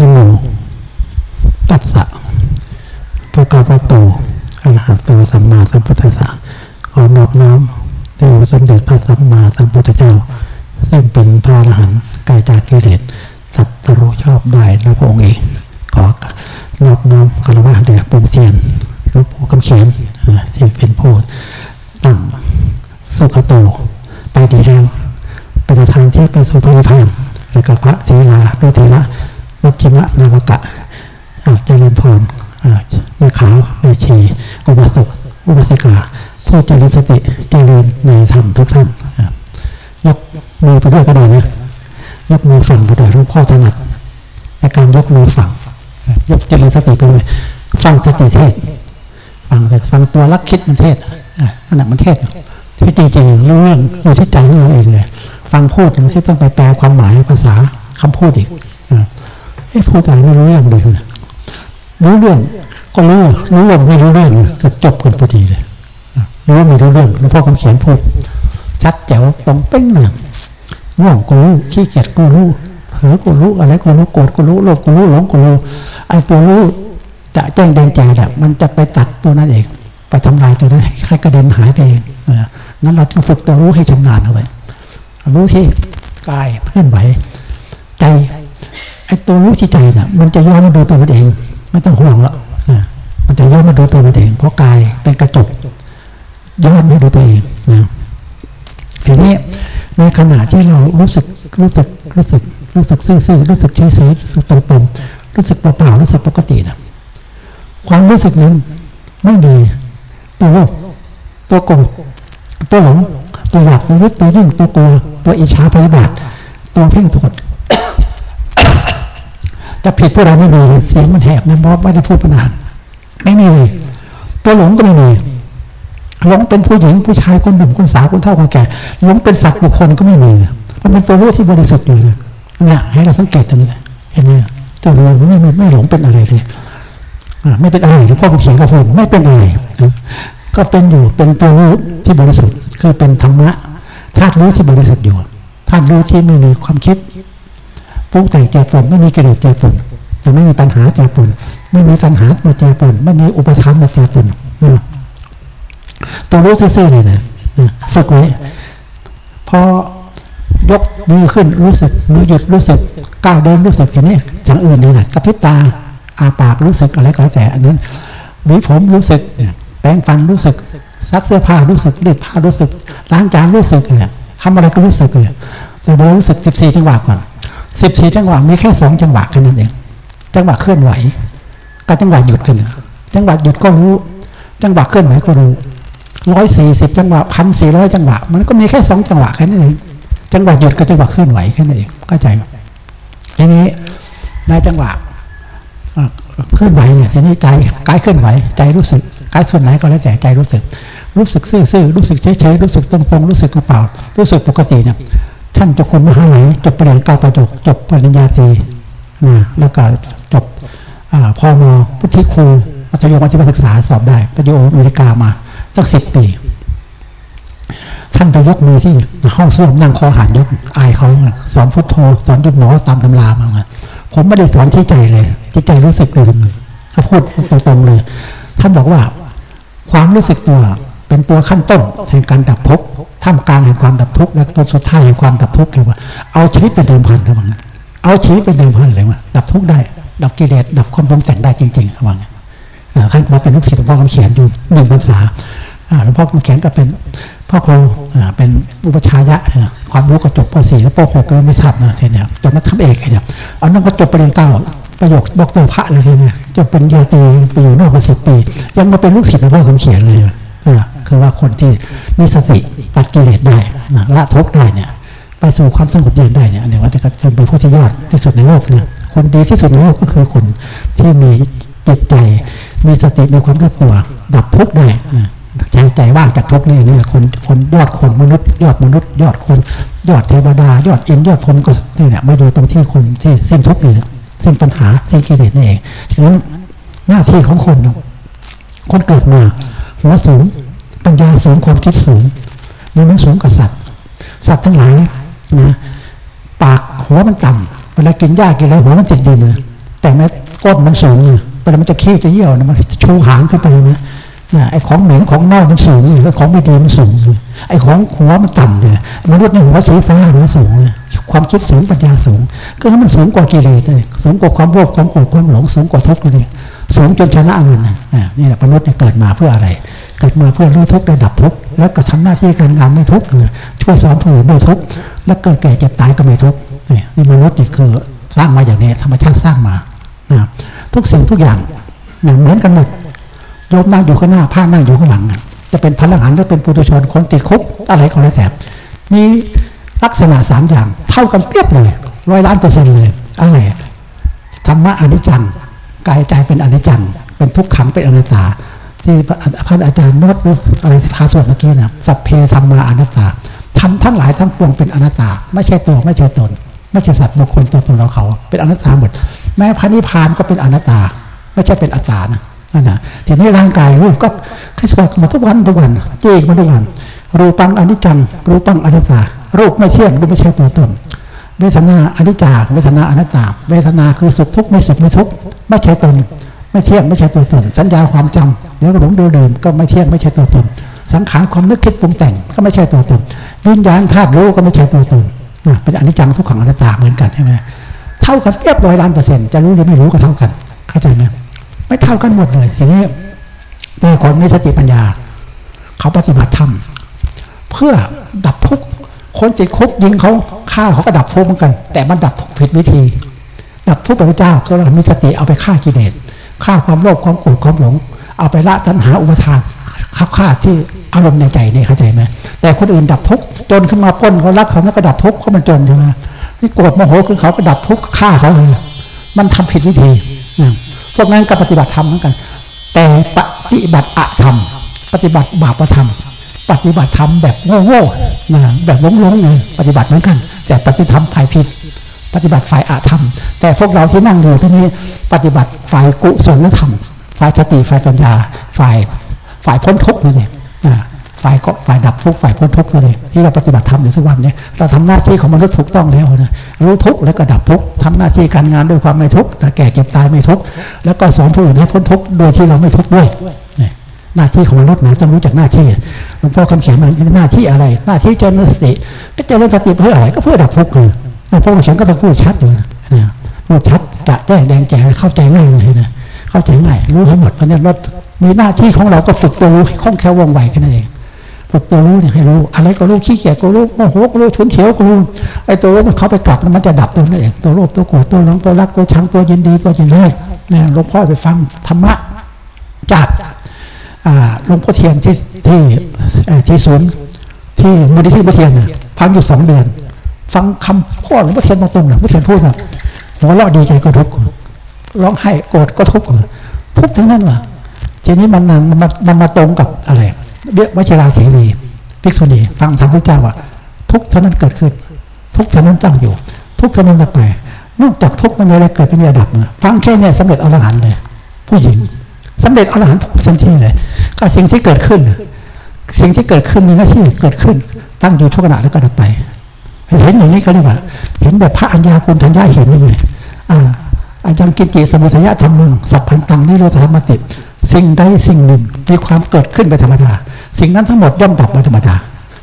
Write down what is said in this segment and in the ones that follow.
นโมตัสสะพระกาปโตอรหัตโตสัมมาสัมพุทธัสสะขอนอบน้อมแด่สมเด็จพระสัมมาสัมพุทธเจ้า ซึ่งเป็นพระอรหันต์กายจากกิเลสสัตว์รู้ชอบได้และพระองค์เองขอนอบน้อมคารวะเดชปุ่มเสียนหลวงปู่คำเขียนที่เป็นผู้ตั้งสุขโตไปดีแล้วเป็นทางที่ไปสู่พระนิพพานและก็พระศีลาดุศีละ มัจจิมะนามกะเจริญพรแม่ขาวแม่ชีอุบาสกอุบาสิกา ผู้เจริญสติเจริญในธรรมทุกท่านยกมือไปด้วยก็ได้นะยกมือฝั่งไปด้วยรูปข้อถนัดในการยกมือฝั่งยกเจริญสติไปเลยฟังสติเทศฟังแต่ฟังตัวลักคิดมันเทศอันนั้นมันเทศที่จริงๆเรื่องอยู่ที่ใจของเราเองเลยฟังพูดถึงที่ต้องไปแปลความหมายภาษาคำพูดอีก ไอ้พูดอะไรไม่รู้เรื่องเลยรู้เรื่อง ก็รู้รู้ว่าไม่รู้เรื่องจะจบกันพอดีเลยรู้ว่าไม่รู้เรื่องหลวงพ่อคำเขียนพูดชัดแจ๋วตรงเป้งเนี่ยง่วงก็รู้ขี้เกียจก็รู้เผลอก็รู้อะไรก็รู้โกรธก็รู้โลภก็รู้หลงก็รู้ไอ้ตัวรู้จะแจ้งแดงใจแบบมันจะไปตัดตัวนั้นเองไปทำลายตัวนั้นให้กระเด็นหายไปเองงั้นเราต้องฝึกตัวรู้ให้ชำนาญเอาไว้รู้ที่กายเคลื่อนไหวใจ ไอ้ตัวรู้ที่ใจน่ะ มันจะย้อนมาดูตัวมันเอง ไม่ต้องห่วงละมันจะย้อนมาดูตัวมันเอง เพราะกายเป็นกระจกย้อนมาดูตัวเองนะทีนี้ในขณะที่เรารู้สึกรู้สึกรู้สึกรู้สึกซื่อๆรู้สึกเฉยๆรู้สึกตรงๆรู้สึกเปล่าๆรู้สึกปกตินะความรู้สึกนั้นไม่มีตัวโลภตัวโกรธตัวหลงตัวอยากตัวยึดตัวยิ่งตัวกลัวตัวอิจฉาพยาบาทตัวเพ่งโทษ จะผิดพวกเราไม่มีเสียงมันแหบนะเพราะไม่ได้พูดปนานไม่มีเลยตัวหลงก็ไม่มีหลงเป็นผู้หญิงผู้ชายคนหนุ่มคนสาวคนเฒ่าคนแก่หลงเป็นสัตว์บุคคลก็ไม่มีมันเป็นตัวรู้ที่บริสุทธิ์อยู่เนี่ยให้เราสังเกตตรงนี้เห็นไหมตัวรู้ไม่ไม่ไม่หลงเป็นอะไรเลยไม่เป็นอะไรหลวงพ่อเขียนกับผมไม่เป็นอะไรก็เป็นอยู่เป็นตัวรู้ที่บริสุทธิ์คือเป็นธรรมะธาตุรู้ที่บริสุทธิ์อยู่ธาตุรู้ที่ไม่มีความคิด ปรุงแต่งเจ็บปวดไม่มีกิเลสเจ็บปวดจะไม่มีปัญหาเจ็บปวดไม่มีปัญหามาเจ็บปวดไม่มีอุปทานมาเจ็บปวดตัวรู้ซื่อๆเลยนะฝึกไว้พอยกมือขึ้นรู้สึกมือหยุดรู้สึกก้าวเดินรู้สึกอย่างนี้อย่างอื่นนี่แหละกระพริบตาอาปากรู้สึกอะไรก็แล้วแต่อันนั้นหวีผมรู้สึกแปรงฟันรู้สึกซักเสื้อผ้ารู้สึกรีดผ้ารู้สึกล้างจานรู้สึกเนี่ยทำอะไรก็รู้สึกเลยแต่เรารู้สึกสิบสี่จังหวะก่อน สิบสี่จังหวะมีแค่สองจังหวะแค่นั้นเอง จังหวะเคลื่อนไหวกับจังหวะหยุดกันจังหวะหยุดก็รู้ จังหวะเคลื่อนไหวก็รู้ร้อยสี่สิบจังหวะพันสี่ร้อยจังหวะ มันก็มีแค่สองจังหวะแค่นั้นเองจังหวะหยุดกับจังหวะเคลื่อนไหวแค่นั้นเองเข้าใจไหมทีนี้ในจังหวะเคลื่อนไหวเนี่ยทีนี้ใจกายเคลื่อนไหวใจรู้สึกกายส่วนไหนก็แล้วแต่ใจรู้สึก รู้สึกซื่อๆรู้สึกเฉยๆรู้สึกตรงๆรู้สึกเปล่ารู้สึกปกติเนี่ย ท่านจบคนมหาลัยจบปริญญาเก้าประจบจบปริญญาตรีนะแล้วก็จบพอมพุทธิครูมัธยมมัธยมศึกษาสอบได้ไปอยู่อเมริกามาสักสิบปี ท่านไปยกมือที่ห้องส้วมนั่งคอหันยกอายเขาสอนพุทโธสอนยุบหนอตามตำรามาผมไม่ได้สอนที่ใจเลย ที่ใจรู้สึกเลยเขาพูดตรงๆเลย ท่านบอกว่า ความรู้สึกตัวเป็นตัวขั้นต้นแห่งการดับทุกข์ ท่ามกลางแห่งความดับทุกข์และต้นสุดท้ายแห่งความดับทุกข์คือว่าเอาชีวิตเป็นเดิมพันระวังเอาชีวิตเป็นเดิมพันเลยว่าดับทุกข์ได้ ดับกิเลสดับความปรุงแต่งได้จริงๆระวังท่านมาเป็นลูกศิษย์หลวงพ่อคำเขียนอยู่หนึ่งภาษาหลวงพ่อคำเขียนก็เป็นพ่อครูเป็นอุปชายะความรู้ก็จบป .4 แล้วป .6 ก็ไม่ทราบนะเนี่ยจบมาทำเอกเนี่ยเอานั่นก็จบปริญญาเก้าประโยคดอกเตอร์พระเลยเนี่ยจบเป็นยาตีไปอยู่นอกมาสิบปี ยังมาเป็นลูกศิษย์หลวงพ่อคำเขียนเลย คือว่าคนที่มีสติตัดกิเลสได้ละทุกได้เนี่ย ไปสู่ความสงบเย็นได้เนี่ยเนี่ยว่าจะเป็นผู้ที่ยอดที่สุดในโลกเนี่ยคนดีที่สุดในโลกก็คือคนที่มีจิตใจ มีสติมีความรู้ตัว ดับทุกข์ได้ใจใจว่างจากทุกนี่นี่คนคนยอดคนมนุษย์ ยอดมนุษย์ ยอดคน ยอดเทวดา ยอดอินยอดพรมก็นี่แหละมาดูตรงที่คนที่สิ้นทุกข์นี่สิ้นปัญหาสิ้นกิเลสนี่เองฉะนั้นหน้าที่ของคนคนเกิดมา หัวสูง ปัญญาสูงความคิดสูงนี่มันสูงกว่าสัตว์สัตว์ทั้งหลายนะปากหัวมันต่ำเวลากินหญ้ากินอะไรหัวมันจิตดินนะแต่แม้ก้นมันสูงเวลามันจะขี้จะเยี่ยวนะมันชูหางขึ้นไปนะนะไอ้ของเหม็นของเน่ามันสูงอยู่แล้วของไม่ดีมันสูงอยู่ไอ้ของหัวมันต่ำเนี่ยมนุษย์นี่หัวสีฟ้าหัวสูงความคิดสูงปัญญาสูง ก็ให้มันสูงกว่ากิเลสเลยสูงกว่าความโลภความโกรธความหลงสูงกว่าทุกข์เลย สูงจนชนะมันนะนี่แหละมนุษย์เกิดมาเพื่ออะไร เกิดมาเพื่อรู้ทุกข์ระดับทุกข์แล้วก็ทำหน้าที่การงานไม่ทุกข์เลยช่วยสอนผู้อื่นไม่ทุกข์แล้วเกิดแก่เจ็บตายก็ไม่ทุกข์นี่มนุษย์นี่คือสร้างมาอย่างนี้ธรรมชาติสร้างมาทุกสิ่งทุกอย่างเหมือนกันหมดโยมนั่งอยู่ข้างหน้าผ้านั่งอยู่ข้างหลัง จะเป็นพลังหันหรือเป็นปุถุชนคนติดคุกอะไรก็แล้วแต่มีลักษณะสามอย่าง เท่ากันเปรียบเลยร้อยล้านเปอร์เซ็นต์เลยอะไรธรรมะอนิจจัง กายใจเป็นอนิจจัง เป็นทุกขังเป็นอนัตตา ที่พระอาจารย์นวดอะไรพาสวดเมื่อกี้นะสัพเพธรรมาอนัตตาทำทั้งหลายทั้งปวงเป็นอนัตตา ไม่ใช่ตัวไม่ใช่ตน ไม่ใช่สัตว์บุคคลตัวตนเราเขา เป็นอนัตตาหมด แม้พระนิพพานก็เป็นอนัตตา ไม่ใช่เป็นอัตตานะนั่นนะทีนี้ร่างกายรูปก็ให้สวดมาทุกวันทุกวันเจ๊กมาทุกวันรูปังอนิจจังรูปังอนัตตารูปไม่เที่ยงรูปไม่ใช่ตัวตน เวทนาอนิจจาเวทนาอนัตตา เวทนาคือสุขทุกข์ไม่สุขไม่ทุกข์ไม่ใช่ตนไม่เที่ยงไม่ใช่ตัวตนสัญญาความจำแล้วก็หลงดูเดิมก็ไม่เที่ยงไม่ใช่ตัวตนสังขารความนึกคิดปรุงแต่งก็ไม่ใช่ตัวตนวิญญาณธาตุรู้ก็ไม่ใช่ตัวตนเป็นอนิจจังทุกขังอนัตตาเหมือนกันใช่ไหมเท่ากันเรียบร้อยล้านเปอร์เซ็นต์จะรู้หรือไม่รู้ก็เท่ากันเข้าใจไหมไม่เท่ากันหมดเลยทีนี้แต่คนไม่สติปัญญา เขาปฏิบัติธรรมเพื่อดับทุกข์ คนติดคุกยิงเขาฆ่าเขาก็ดับทุกข์เหมือนกัน แต่มันดับทุกผิดวิธี ดับทุกข์พระเจ้าก็เรามีสติเอาไปฆ่ากิเลสฆ่าความโลภความโกรธความหลง เอาไปละตัณหาอุปทานฆ่าฆ่าที่อารมณ์ในใจนี่เข้าใจไหมแต่คนอื่นดับทุกข์จนขึ้นมาป้นเขารักเขาแล้วก็ดับทุกข์เขามันจนใช่ไหมที่โกรธโมโหคือเขาก็ดับทุกข์ฆ่าเขาเลยมันทำผิดวิธีพวกนั้นก็ปฏิบัติธรรมเหมือนกัน แต่ปฏิบัติอธรรม ปฏิบัติบาปธรรม ปฏิบัติธรรมแบบโง่ๆนะแบบล้มๆเลยปฏิบัติเหมือนกัน แต่ปฏิธรรมฝ่ายผิด ปฏิบัติฝ่ายอาธรรม แต่พวกเราที่นั่งอยู่ที่นี้ปฏิบัติฝ่ายกุศลธรรม ฝ่ายสติฝ่ายปัญญา ฝ่ายฝ่ายพ้นทุกข์นี่เองฝ่ายก็ฝ่ายดับทุกข์ฝ่ายพ้นทุกข์เลยที่เราปฏิบัติธรรมในสักวันนี้เราทำหน้าที่ของมนุษย์ถูกต้องแล้วนะรู้ทุกข์แล้วก็ดับทุกข์ทำหน้าที่การงานด้วยความไม่ทุกข์แก่เจ็บตายไม่ทุกข์แล้วก็สอนผู้อื่นให้พ้นทุกข์โดยที่เราไม่ทุกข์ด้วย หน้าที่ของมนุษย์นะต้องรู้จักหน้าที่หลวงพ่อคำเขียนมันหน้าที่อะไร หน้าที่เจริญสติก็เจริญสติเพื่ออะไรก็เพื่อดับทุกข์เลยหลวงพ่อคำเขียนก็ต้องพูดชัดเลยนะพูดชัดจะแจ้งแดงแจ๋เข้าใจง่ายเลยนะเข้าใจง่ายรู้ทั้งหมดเพราะนั้นเรามีหน้าที่ของเราก็ฝึกตัวรู้ให้คล่องแคล่วว่องไวแค่นั้นเองฝึกตัวรู้เนี่ยให้รู้ อะไรก็รู้ขี้เกียจก็รู้โมโหก็รู้ฉุนเฉียวก็รู้ไอ้ตัวรู้มันเขาไปกลับมันจะดับตัวนั่นเองตัวโลภตัวโกรธตัวหลงตัวรักตัวชังตัวยินดีตัวยินร้ายเนี่ยหลวงพ่อไปฟังธรรมะจาก หลวงพ่อเทียนที่ที่ที่ศูนย์ที่มูลนิธิพระเทียนเนี่ยฟังอยู่สองเดือน ฟังคำพ่อหลวงพ่อเทียนตรงๆเนี่ยพระเทียนพูดแบบหัวเราะดีใจก็ทุกข์ร้องไห้โกรธก็ทุกข์ทุกทั้งนั้นว่ะทีนี้มันนางมันมันมาตรงกับอะไรเบี้ยวัชราเสรีภิกษุณีฟังธรรมพระเจ้าว่า ทุกเท่านั้นเกิดขึ้น ทุกเท่านั้นตั้งอยู่ ทุกเท่านั้นดับไปนอกจากทุกมันมีอะไรเกิดเป็นระดับเนฟังแค่นี้สำเร็จอรหันต์เลย ผู้หญิง สำเร็จอรหันต์สันทีเลยก็สิ่งที่เกิดขึ้น สิ่งที่เกิดขึ้นมีหน้าที่เกิดขึ้น ตั้งอยู่ทุกขณะแล้วก็ดับไป เห็นอย่างนี้เขาเรียกว่า เห็นแบบพระอัญญาคุณทัญญาเห็นยังไงอ่าอารยังกินจิสมุทัยธรรมงสัพพันตังนิโรธธรรมติสิ่งใดสิ่งหนึ่งมีความเกิดขึ้นไปธรรมดา สิ่งนั้นทั้งหมดย่อมดับไปธรรมดา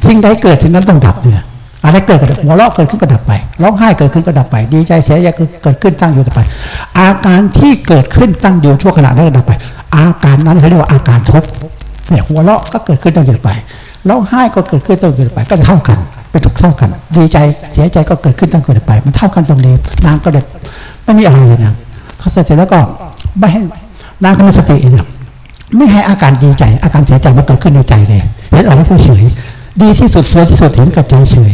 สิ่งใดเกิดสิ่งนั้นต้องดับเนี่ยอะไรเกิดก็หัวเราะเกิดขึ้นก็ดับไปร้องไห้เกิดขึ้นก็ดับไป ดีใจเสียใจเกิดขึ้นตั้งอยู่ดับไป อาการที่เกิดขึ้นตั้งอยู่ชั่วขณะนั้นดับไป อาการนั้นเขาเรียกว่าอาการทุกข์เนี่ยหัวเราะก็เกิดขึ้นตั้งอยู่ไปร้องไห้ก็เกิดขึ้นตั้งอยู่ไปก็เท่ากันเป็นทุกเท่ากัน ดีใจเสียใจก็เกิดขึ้นตั้งอยู่ไป มันเท่ากันตรงนี้นางก็เด็ดไม่มีอะไรเลยนะเขาเสร็จแล้วก็ไม่ให้นางเขามีสติเนี่ยไม่ให้อาการดีใจ อาการเสียใจมันเกิดขึ้นในใจเลยเห็นอะไรก็เฉยดีที่สุดสวยที่สุดเห็นกับใจเฉย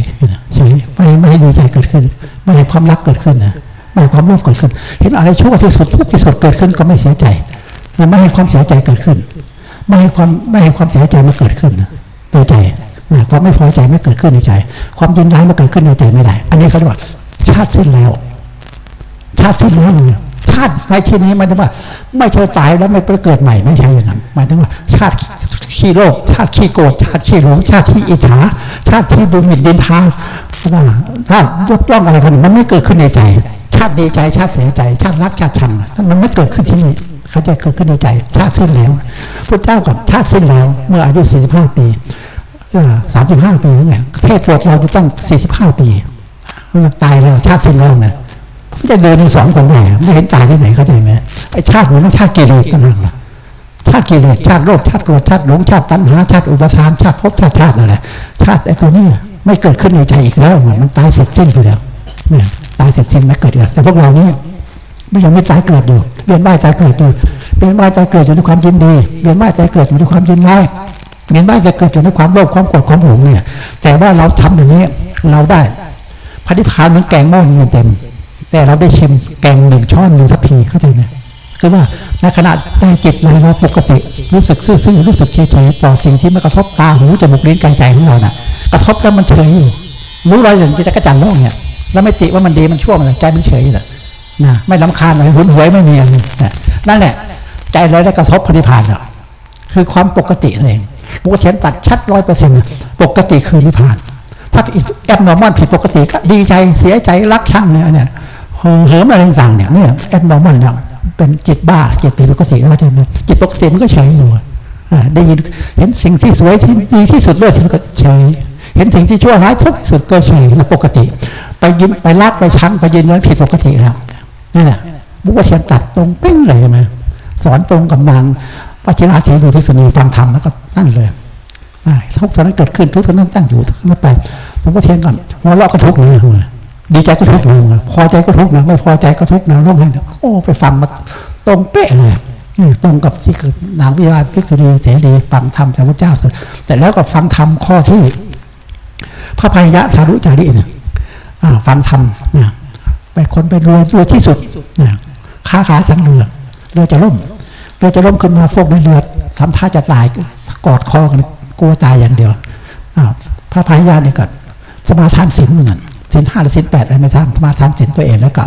เฉยไม่ไม่ให้ดีใจเกิดขึ้น ไม่ให้ความรักเกิดขึ้นนะไม่ให้ความโลภเกิดขึ้น เห็นอะไรชั่วที่สุดทุกที่สุดเกิดขึ้นก็ไม่เสียใจ ไม่ให้ความเสียใจเกิดขึ้น ไม่ให้ความไม่ให้ความเสียใจมาเกิดขึ้นในใจความไม่พอใจไม่เกิดขึ้นในใจ ความยินร้ายมาเกิดขึ้นในใจไม่ได้ อันนี้เขาเรียกว่า ชาติสิ้นแล้ว ชาติสิ้นแล้วชาติในที่นี้หมายถึงว่า ไม่ใช่ตายแล้วไม่ไปเกิดใหม่ไม่ใช่อย่างนั้นหมายถึงว่า ชาติขี้โลภชาติขี้โกรธชาติขี้หลงชาติที่อิจฉาชาติที่ดูหมิ่นดินทาว่าถ้ายกย่องอะไรกันมันไม่เกิดขึ้นในใจ ชาติดีใจชาติเสียใจ ชาติรักชาติชังมันไม่เกิดขึ้นที่นี่ เขาจะเกิดขึ้นในใจชาติสิ้นแล้วพระเจ้ากับชาติสิ้นแล้ว เมื่ออายุ 45 ปีสามสิบห้าปีนี่ไงเทศโปรดเราจะต้องสี่สิบห้าปีตายแล้วชาติสิ้นแล้วนะมันจะเดินในสองคนไหนไม่เห็นตายที่ไหนเขาใจไหมไอชาติมันชาติกิเลสกันนั่นแหละชาติกิเลสชาติโลภชาติโกรธชาติหลงชาติตัณหาชาติอุปทานชาติภพชาติชาตินั่นแหละชาติไอตัวนี้ไม่เกิดขึ้นในใจอีกแล้วมันตายเสร็จสิ้นไปแล้วเนี่ยตายเสร็จสิ้นไม่เกิดอีกแต่พวกเรานี่ ไม่ยังไม่ตายเกิดอยู่เวียนว่ายตายเกิดอยู่เวียนว่ายตายเกิดอยู่ด้วยความยินดีเวียนว่ายตายเกิดอยู่ด้วยความยินร้ายเวียนว่ายตายเกิดอยู่ด้วยความโลภความโกรธความหลงเนี่ย แต่ว่าเราทำอย่างนี้เราได้พันิพานเหมือนแกงหม้อนึงเต็ม แต่เราได้ชิมแกงหนึ่งช้อนหนึ่งสักพีเข้าใจไหมคือว่าในขณะได้จิตเราปกติรู้สึกซื่อๆรู้สึกเฉยๆต่อสิ่งที่มากระทบตาหูจมูกลิ้นกายใจของเราน่ะ กระทบแล้วมันเฉยอยู่รู้เราอย่างจะกระจันโลกเนี่ยแล้วไม่ติว่ามันดีมันชั่วมันใจมันเฉยเลย นะไม่รำคาญอะไรหุนหวยไม่มีอะไรนั่นแหละ ใจเราได้กระทบพระนิพพานแล้วคือความปกติเองมุกเสียนตัดชัดร้อยเปอร์เซ็นต์ปกติคือนิพพาน ถ้า abnormal ผิดปกติก็ดีใจเสียใจรักชังเนี่ยเนี่ยเหิมอะไรต่างเนี่ยเนี่ย abnormal เนี่ยเป็นจิตบ้าจิตผิดปกติแล้วใช่ไหมจิตปกติมันก็เฉยอยู่ได้ยินเห็นสิ่งที่สวยที่ดีที่สุดเลยมันก็เฉยเห็นสิ่งที่ชั่วร้ายทุกสุดก็เฉยนะปกติ ไปยินไปรักไปชังไปยินนั้นผิดปกติแล้ว นี่แหละบุกเชียนตัดตรงเป้งเลยใช่ไหมสอนตรงกับนางพระชิราสีดูทิศนีฟังธรรมแล้วก็นั่นเลยทุกตอนนั้นเกิดขึ้นทุกตอนนั้นตั้งอยู่ทุกนั้นไปหลวงพ่อเทียนก่อนหัวเราะก็ทุกข์เลยดีใจก็ทุกข์เลยพอใจก็ทุกข์นะไม่พอใจก็ทุกข์นะร่วมให้โอ้ไปฟังมาตรงเป๊ะเลยตรงกับที่นางวิราชภิกษุณีเถรีฟังธรรมจากพระเจ้าสุดแต่แล้วก็ฟังธรรมข้อที่ พระพายะสารุจารีเนี่ยฟังธรรมเนี่ย ไปคนไปรวยรวยที่สุดเนี่ยค้าขายสังเรือเรือจะล่มเรือจะล่มขึ้นมาพวกในเรือทำท่าจะตายกอดคอกันกลัวตายอย่างเดียวพระพายาเนี่ยก็สมาทานศีลเหมือนศีลห้าหรือศีลแปดอะไรไม่ทราบสมาทานศีลตัวเองแล้วก็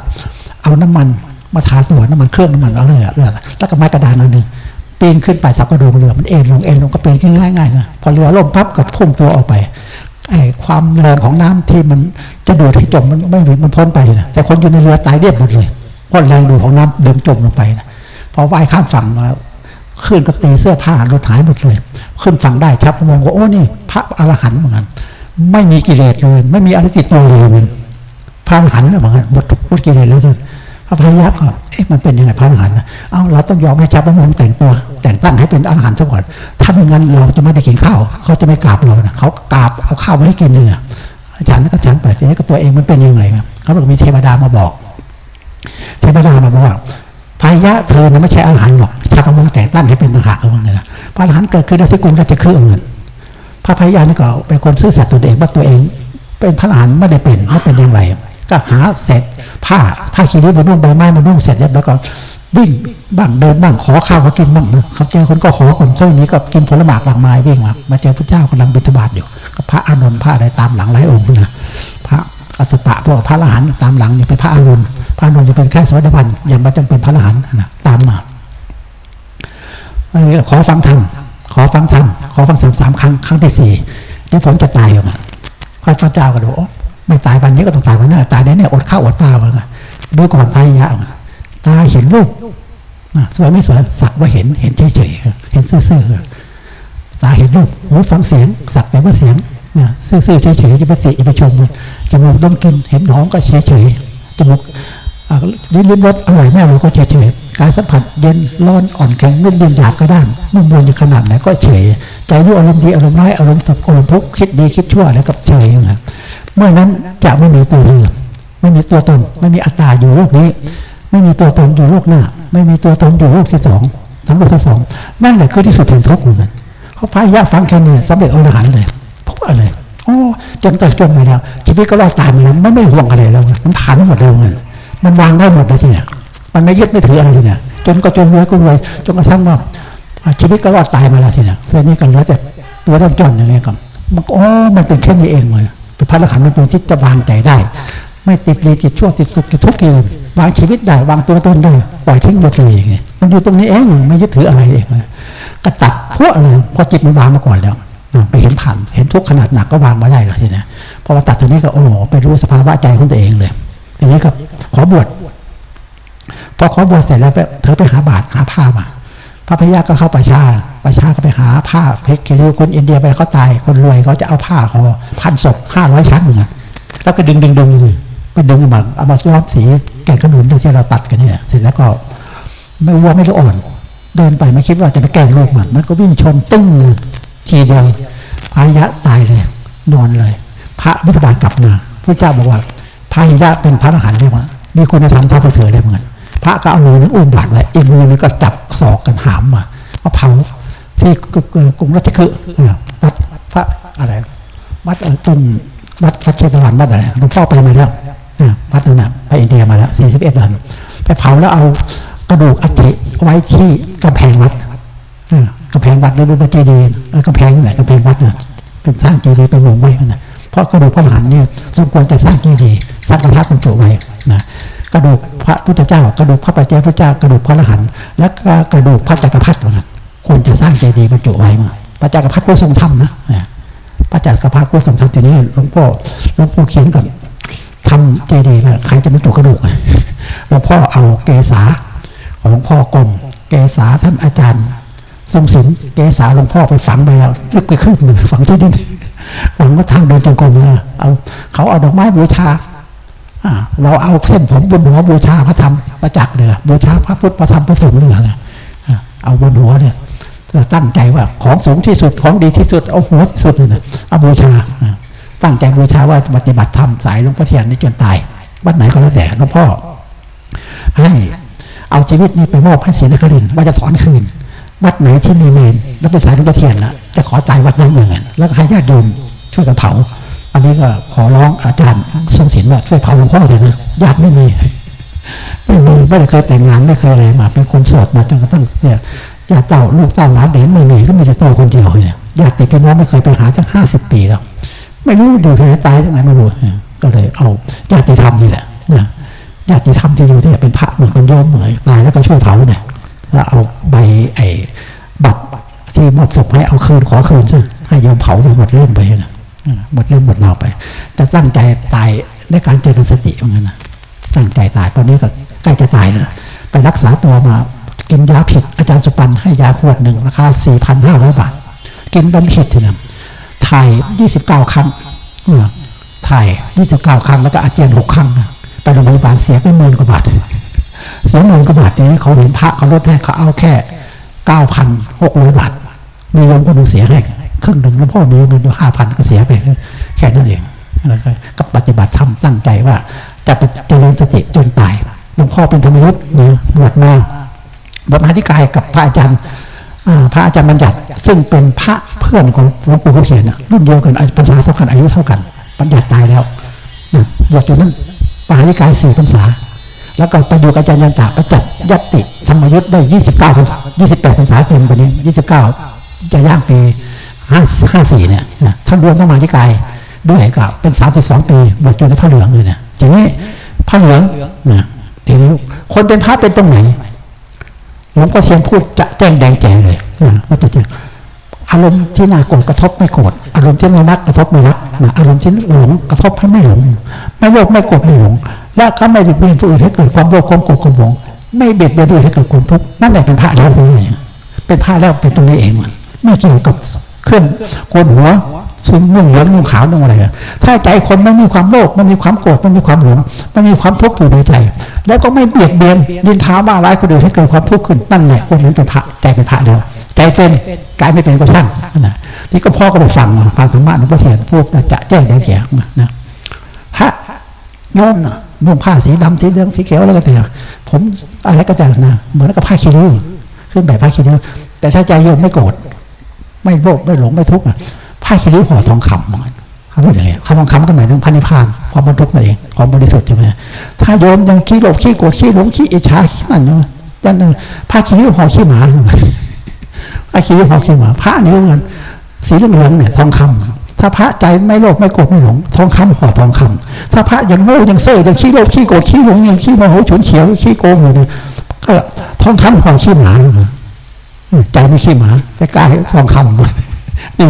เอาน้ำมันมาทาตัวน้ำมันเครื่องน้ำมันเอาเลยเรือแล้วก็ไม้กระดานอันหนึ่งปีนขึ้นไปสับกระดูกเรือมันเอ็นลงเอ็นลงก็ปีนขึ้นง่ายๆนะพอเรือล่มพับก็พุ่งตัวออกไปไอ้ความแรงของน้ำที่มัน จะดูดให้จมมันไม่มันพ้นไปนะแต่คนอยู่ในเรือตายเรียบหมดเลยเพราะแรงดูดของน้ำเดินจมลงไปนะพอว่ายข้ามฝั่งมาขึ้นก็ตีเสื้อผ้ารถหายหมดเลย ขึ้นฝั่งได้ชับมองว่าโอ้นี่ พระอรหันต์เหมือนกันไม่มีกิเลสเลย ไม่มีอะไรติดตัวเลยพระอรหันต์เหมือนกันหมดหมดกิเลสแล้วสิพระพายะก็เอ๊ะมันเป็นยังไงพระอรหันต์เอ้าเราต้องยอมให้ชับมองแต่งตัว แต่งตั้งให้เป็นอรหันต์ซะก่อนถ้าไม่งั้นเราจะไม่ได้กินข้าว เขาจะไม่กราบเรานะเขากราบเอาข้าวมาให้กินเลย อาจารย์ก็ฉันไปทีนี้ก็ตัวเองมันเป็นยังไงเขาบอกมีเทวดามาบอก เทวดามาบอกว่าพายะเธอไม่ใช่อรหันหรอกชาพมงแต่ตั้งให้เป็นต่างหากเอาไงนะพระอรหันต์เกิดขึ้นในสิกุลราชครื่เงินพระพายานี่ก็เป็นคนซื่อสัตย์ตัวเองว่าตัวเอง เป็นพระอรหันต์ไม่ได้เป็นไม่เป็นอย่างไรก็หาเสร็จผ้าผ้าคีริมานุ่งใบไม้มานุ่งเสร็จแล้วก็ วิ่งบ้างเดินบ้างขอข้าวเขากินบ้างเขาเจอคนก็ขอคนเจ้านี้ก็กินผลไม้หลากไม้วิ่งมามาเจอพระเจ้ากำลังบิณฑบาตอยู่ก็พระอานนท์พระอะไรตามหลังหลายองค์นะพระอสปะพวกพระอรหันต์ตามหลังเนี่ยเป็นพระอรุณพระอรุณจะเป็นแค่สวัสดิพันธ์ยังไม่จำเป็นพระอรหันต์นะตามมาขอฟังธรรมขอฟังธรรมขอฟังธรรมสามครั้งครั้งที่สี่เดี๋ยวผมจะตายออกมาพระเจ้าก็ดูไม่ตายวันนี้ก็ต้องตายวันหน้าตายแน่ๆอดข้าวอดปลาหมาดูก่อนพายะ ตาเห็นรูปสวยไม่สวยสักว่าเห็นเห็นเฉยๆเห็นซื่อๆตาเห็นรูปหูฟังเสียง สักแต่ว่าเสียงเนี่ยซื่อๆเฉยๆจะไปสิจะไปชมมันจมูกดมกินเห็นหอมก็เฉยๆจมูกลิ้นลิ้นรสอร่อยแม่เราก็เฉยๆกายสัมผัสเย็นร้อนอ่อนแข็งนุ่มเย็นหยาบก็ด้านนุ่มนวลขนาดไหนก็เฉยใจรู้อารมณ์ดีอารมณ์ร้ายอารมณ์สุขอารมณ์ทุกข์คิดดีคิดชั่วแล้วกับเฉยนะเมื่อนั้นจะไม่มีตัวเรือไม่มีตัวตนไม่มีอัตตาอยู่โลกนี้ ไม่มีตัวตนอยู่โลกหน้า ไม่มีตัวตนอยู่โลกที่สองทั้งโลกที่สองนั่นแหละคือที่สุดแห่งทุกข์มันเขาพายะฟังแค่นี้สำเร็จอรหันต์เลยทุกอะไรโอ้จนแต่จนมาแล้วชีวิตก็รอดตายมาแล้วไมันไม่ห่วงอะไรแล้วมันผ่านหมดเลยมันมันวางได้หมดเลยทีเนี่ยมันไม่ยึดไม่ถืออะไรทีเนี่ยจนก็จนรวยก็รวยจนกระทั่งว่าชีวิตก็รอดตายมาแล้วทีเนี่ยส่วนนี้กันเหลือแต่ตัวเร่างจนอย่างนี้ครับมันโอ้มันเป็นแค่นี้เองเลยเป็นพระอรหันต์เป็นที่จะวางใจได้ ไม่ติดดีติดชั่วติดสุขติดทุกข์เลย วางชีวิตได้วางตัวตนได้ปล่อยทิ้งหมดเลยองเงี้ยมันอยู่ตรงนี้เองไม่ยึดถืออะไรเองกระตัดพวกอะไรพอจิตมันวางมาก่อนแล้วไปเห็นผ่านเห็นทุกขนาดหนักก็วางมาได้เลยทีนี้พอมาตัดตรงนี้ก็โอ้โหไปรู้สภาวะใจของตัวเองเลยอย่างนี้ก็ขอบวชพอขอบวชเสร็จแล้วเธอไปหาบาตรหาผ้ามาพระพยาก็เข้าประชาประชาก็ไปหาผ้าเพชรเกิริวคนอินเดียไปเขาตายคนรวยเขาจะเอาผ้าห่อพันศพห้าร้อยชั้นเหมือนกันแล้วก็ดึงดึงดึง ไปดึงมาเอามาย้อมสีแก่นขนุนที่เราตัดกันเนี่ยเสร็จแล้วก็ไม่วัวไม่รู้อ่อน เดินไปไม่คิดว่าจะไปแกล้งลูกมันมันก็วิ่งชนตึ้งทีเดียวอายะตายเลยนอนเลย พระวิทบาลกลับมาพระเจ้าบอกว่าพระหิยะเป็นพระอรหันต์เรียกว่ามีคุณธรรมเท่าพระเสือเลยเหมือนพระก็เอามือนึงอุ้มบาดไว้อีกมือนึงก็จับศอกกันหามมามาเผาที่กรุงรัชคือวัดพระอะไรวัดต้นวัดวัดเชตวันวัดอะไรหลวงพ่อไปมาแล้ว วัดนั้นนะไปอินเดียมาแล้วสี่สิบเอ็ดเดือนไปเผาแล้วเอากระดูกอัฐิไว้ที่กำแพงวัดกำแพงวัดแล้วดูพระเจดีย์กำแพงไหนกำแพงวัดเนี่ยเป็นสร้างเจดีย์เป็นหลวงไว้นะเพราะกระดูกพระหลานเนี่ยสมควรจะสร้างเจดีย์สร้างกระทะบรรจุไว้นะกระดูกพระพุทธเจ้ากระดูกพระปัจเจกพระเจ้ากระดูกพระอรหันต์และกระดูกพระจักรพรรดินะควรจะสร้างเจดีย์บรรจุไว้มาพระจักรพรรดิผู้ทรงธรรมนะพระจักรพรรดิผู้ทรงธรรมทีนี้หลวงพ่อหลวงพ่อเขียนก่อน ทำเจดีย์ใครจะบรรจุกระดูกหลวงพ่อเอาเกษาของหลวงพ่อกรมเกษาท่านอาจารย์ทรงศิลเกษาหลวงพ่อไปฝังไปแล้วลึกไปขึ้นหนึ่งฝังที่ดินฝังว่าทางเดินจงกรมเลยเอาเขาเอาดอกไม้บูชาเราเอาเส้นผมบนหัวบูชาพระธรรมประจักษ์เลยบูชาพระพุทธพระธรรมพระสงฆ์เลยเอาบนหัวเนี่ยตั้งใจว่าของสูงที่สุดของดีที่สุดเอาหัวที่สุดเลยนะเอาบูชา ตั้งใจบูชาว่าปฏิบัติธรรมสายหลวงพ่อเทียนนี่จนตายวัดไหนก็แล้วแต่หลวงพ่อให้เอาชีวิตนี้ไปมอบให้ศรีนครินว่าจะถอนคืน วัดไหนที่มีเมนแล้วเป็นสายหลวงพ่อเทียนละจะขอตายวัดนั้นเหมือนกันแล้วก็ให้ญาติโยมช่วยกันเผา อันนี้ก็ขอร้องอาจารย์ทรงศิลป์ว่าช่วยเผาหลวงพ่อเลยนะญาติไม่มีไม่มีไม่เคยแต่งงานไม่เคยอะไรมาเป็นคนสดมาจนกระทั่งเนี่ยญาติเต่าลูกเต่าหลานเด่นไม่มีก็มีแต่ตัวคนเดียวเนี่ยญาติพี่น้องไม่เคยไปหาสักห้าสิบปีแล้ว ไม่รู้ดูที่ไหนตายที่ไหนไม่รู้ก็เลยเอาญาติธรรมนี่แหละนะญาติธรรมที่อยู่ที่เป็นพระเหมือนคนโยมเหมือนตายแล้วก็ช่วยเผาเนี่ยแล้วเอาใบไอ้บัตรที่หมดศพให้เอาคืนขอคืนซะให้โยมเผาไปหมดเรื่องไปนะหมดเรื่องหมดราวไปจะตั้งใจตายในการเจริญสติเหมือนกันนะตั้งใจตายตอนนี้ก็ใกล้จะตายแล้วไปรักษาตัวมากินยาผิดอาจารย์สุปันให้ยาขวดหนึ่งราคาสี่พันห้าร้อยบาท กินเป็นผิดทีนึง ถ่ายยี่สิบเก้าครั้งถ่ายยี่สิบเก้าครั้งแล้วก็อาเจียนหกครั้งไปโรงพยาบาลเสียไปหมื่นกว่าบาทเสียหมื่นกว่าบาทนี้เขาเห็นพระเขาลดให้เขาเอาแค่เก้าพันหกร้อยบาทมีโยมคนหนึ่งเสียให้ครึ่งหนึ่งแล้วพ่อมีเงินอยู่ห้าพันก็เสียไปแค่นั้นเองแล้วก็ปฏิบัติธรรมตั้งใจว่า จะไปเจริญสติจนตายหลวงพ่อเป็นธรรมยุทธ์เนี่ยบวชมาบวชมาที่กายกับพระอาจารย์พระอาจารย์บัญญัติซึ่งเป็นพระ พื่อนของหลวงปู่เขาเขียนรุ่นเดียวกันภาษาสำคัญอายุเท่ากันบัญญัติตายแล้วบวชอยู่นั้นปาริกายสี่พรรษา แล้วก็ไปดูอาจารย์ยันตาก็จัดยัตติธรรมยุทธ์ได้ยี่สิบเก้ายี่สิบแปดพรรษาเต็มวันนี้ยี่สิบเก้าจะย่างปีห้าห้าสี่เนี่ยท่านรวมสมาธิกายด้วยกับเป็นสามสิบสองปีบวชอยู่ในพระเหลืองเลยเนี่ยทีนี้พระเหลืองนะทีนี้คนเป็นพระเป็นตรงไหนหลวงพ่อเทียนพูดจะแจ้งแดงแจ๋เลยนะว่าจะแจ้ง อารมณ์ที่น่าโกรธกระทบไม่โกรธอารมณ์ที่น่ารักกระทบไม่รักนะอารมณ์ที่หลงกระทบให้ไม่หลงไม่โลภไม่โกรธไม่หลงและก็ไม่เบียดเบียนผู้อื่นให้เกิดความโลภความโกรธความหลงไม่เบียดเบียนผู้อื่นให้เกิดความทุกข์นั่นแหละเป็นพระแล้วเลยเป็นพระแล้วเป็นตรงนี้เองมันไม่เกี่ยวกับเครื่องโกนหัวซึ่งนุ่งเหลืองนุ่งขาวนุ่งอะไรถ้าใจคนไม่มีความโลภมันมีความโกรธมันมีความหลงมันมีความทุกข์อยู่ในใจ แล้วก็ไม่เบียดเบียนดินท้าว่าร้ายคนอื่นให้เกิดความทุกข์ขึ้นนั่นแหละคนนั้นเป็นพระใจเป็นพระแล้ว ใจเป็นกายไม่เป็นก็ช่างนะนี่ก็พ่อก็ไปฟังฟังธรรมะหลวงพ่อเทียนพูดจะแจ้งแดงแก่มานะพระโยมนุ่งผ้าสีดำสีเหลืองสีเขียวอะไรก็แต่ผมอะไรก็จะนะเหมือนกับผ้าคีริ้วขึ้นแบบผ้าคีริ้วแต่ถ้าใจโยมไม่โกรธไม่โลภไม่หลงไม่ทุกข์ผ้าคีริ้วห่อทองคำมันเขาพูดอย่างนี้ผ้าทองคำก็หมายถึงพันธิพานความบรรทุกนั่นเองความบริสุทธิ์ใช่ไหมถ้าโยมยังขี้โลภขี้โกรธขี้หลงขี้อิจฉาขี้มันเนาะยันผ้าคีริ้วห่อขี้หมา ผ้าคีริ้วห่อขี้หมาผ้านี้เหมือนสีเหลืองเนี่ยทองคำถ้าพระใจไม่โลภไม่โกรธไม่หลง ทองคำห่อทองคำถ้าพระยังโง่ยังเซ่ยังขี้โลภขี้โกรธขี้หลงยังขี้โมโหฉุนเฉียวขี้โกงอยู่เนี่ยทองคำห่อขี้หมาใจไม่ขี้หมาแต่กายทองคำนี่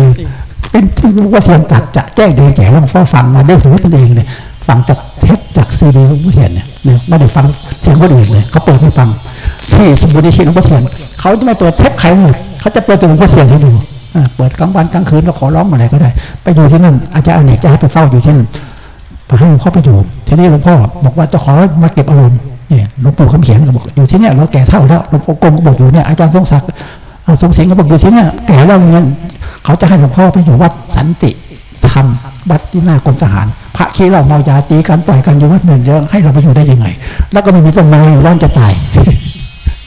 เป็นที่รู้ว่าเทียมตัดจะแจ้งเดงแก่ลวงพ่อฟังมาได้หูตนเองเลยฟังจากเทปจากซีดีหลวงพ่อเทียนเนี่ยไม่ได้ฟังเสียงคนอื่นเลยเขาเปิดให้ฟัง ที่สมบูรณ์ที่หลวงพ่อเทียนเขาจะไม่เปิดเทปใครหมดเขาจะเปิดแต่หลวงพ่อเทียนให้ดูเปิดกลางวันกลางคืนเราขอร้องอะไรก็ได้ ไปอยู่ที่นั่นอาจารย์อเนกจะให้ไปเฝ้าอยู่ที่นั่นพอให้หลวงพ่อไปอยู่ทีนี้หลวงพ่อบอกว่าจะขอมาเก็บอารมณ์เนี่ยหลวงปู่คำเขียนก็บอกอยู่ที่เนี่ยเราแก่เท่าแล้วหลวงพ่อกรมก็บอกอยู่เนี่ยอาจารย์ทรงศักดิ์ทรงศิลป์ก็บอกอยู่ที่เนี่ยแก่แล้วเงี้ยเขาจะให้หลวงพ่อไปอยู่วัดสันติธรรมวัดที่หน้ากรมทหาร พระขี้เราเมายาตีกันต่อยกันอยู่วัดหนึ่งเดียวให้เราไปอยู่ได้ยังไง แล้วก็ไม่มีต้นไม้ร้อนจะตาย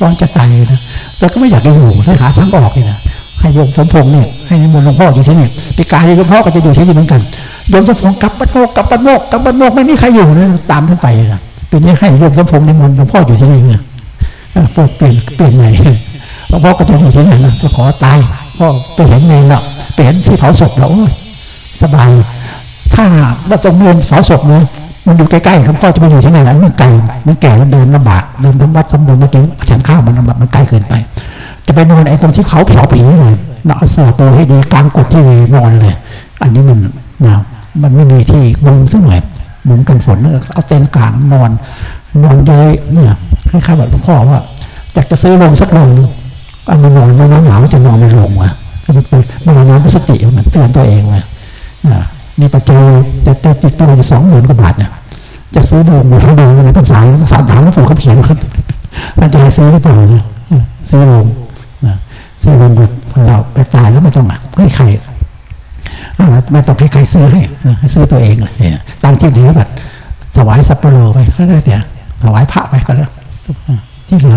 ร้อนจะตายเลยนะแต่ก็ไม่อยากจะอยู่เลยหาทางออกเลยนะให้โยมสมพงษ์เนี่ยให้นิมนต์หลวงพ่ออยู่ที่นี่ปีกายหลวงพ่อก็จะอยู่ที่นี่เหมือนกันโยมสมพงษ์กลับบ้านโมกกลับบ้านโมกกลับบ้านโมกไม่มีใครอยู่นะตามท่านไปนะปีนี้ให้โยมสมพงษ์นิมนต์หลวงพ่ออยู่ที่นี่นะเปลี่ยนเปลี่ยนใหม่หลวงพ่อก็จะอยู่ที่นี่นะจะขอตายพ่อไปเห็นเมนล้วไปเห็นที่เผาศพแล้วสบายถ้าว่าตรงเมนเผาศพเนี่ย มันอยู่ใกล้ๆหลวงพ่อจะไปอยู่ที่ไหนนะมันไกลมันแก่แล้วเดินลำบากเดินทำวัดสมบูรณ์เมื่อกี้ฉันข้าวมันลำบากมันไกลเกินไป จะไปนอนไอ้ตรงที่เขาเผาผีเลยนอนเสือปูให้ดีกลางกุฏที่นอนเลย อันนี้มันนะมันไม่มีที่มุงสักหน่อยมุงกันฝนเอาเต็นท์กลางนอนนอนเยอะเนี่ยคล้ายๆแบบหลวงพ่อว่าอยากจะซื้อลงสักลงอันมันนอนมันหนาวจะนอนไม่ลงว่ะมันเป็นมันนอนสติมันเตือนตัวเองว่ะ มีปัจจัยแต่แต่ติดตัวอยู่สองหมื่นกว่าบาทเนี่ยจะซื้อดงหมดทั้งดงเลยต้องสายสามถามหลวงปู่เขาเขียนครับอาจารย์ซื้อหรือเปล่าเนี่ยซื้อลงนะซื้อลงกับเราไปตายแล้วไม่ต้องให้ใครไม่ต้องให้ใครซื้อให้ให้ซื้อตัวเองเลยตั้งที่เหลือแบบถวายสับปะรไปก็ได้แต่ถวายพระไปก็แล้วที่เหลือ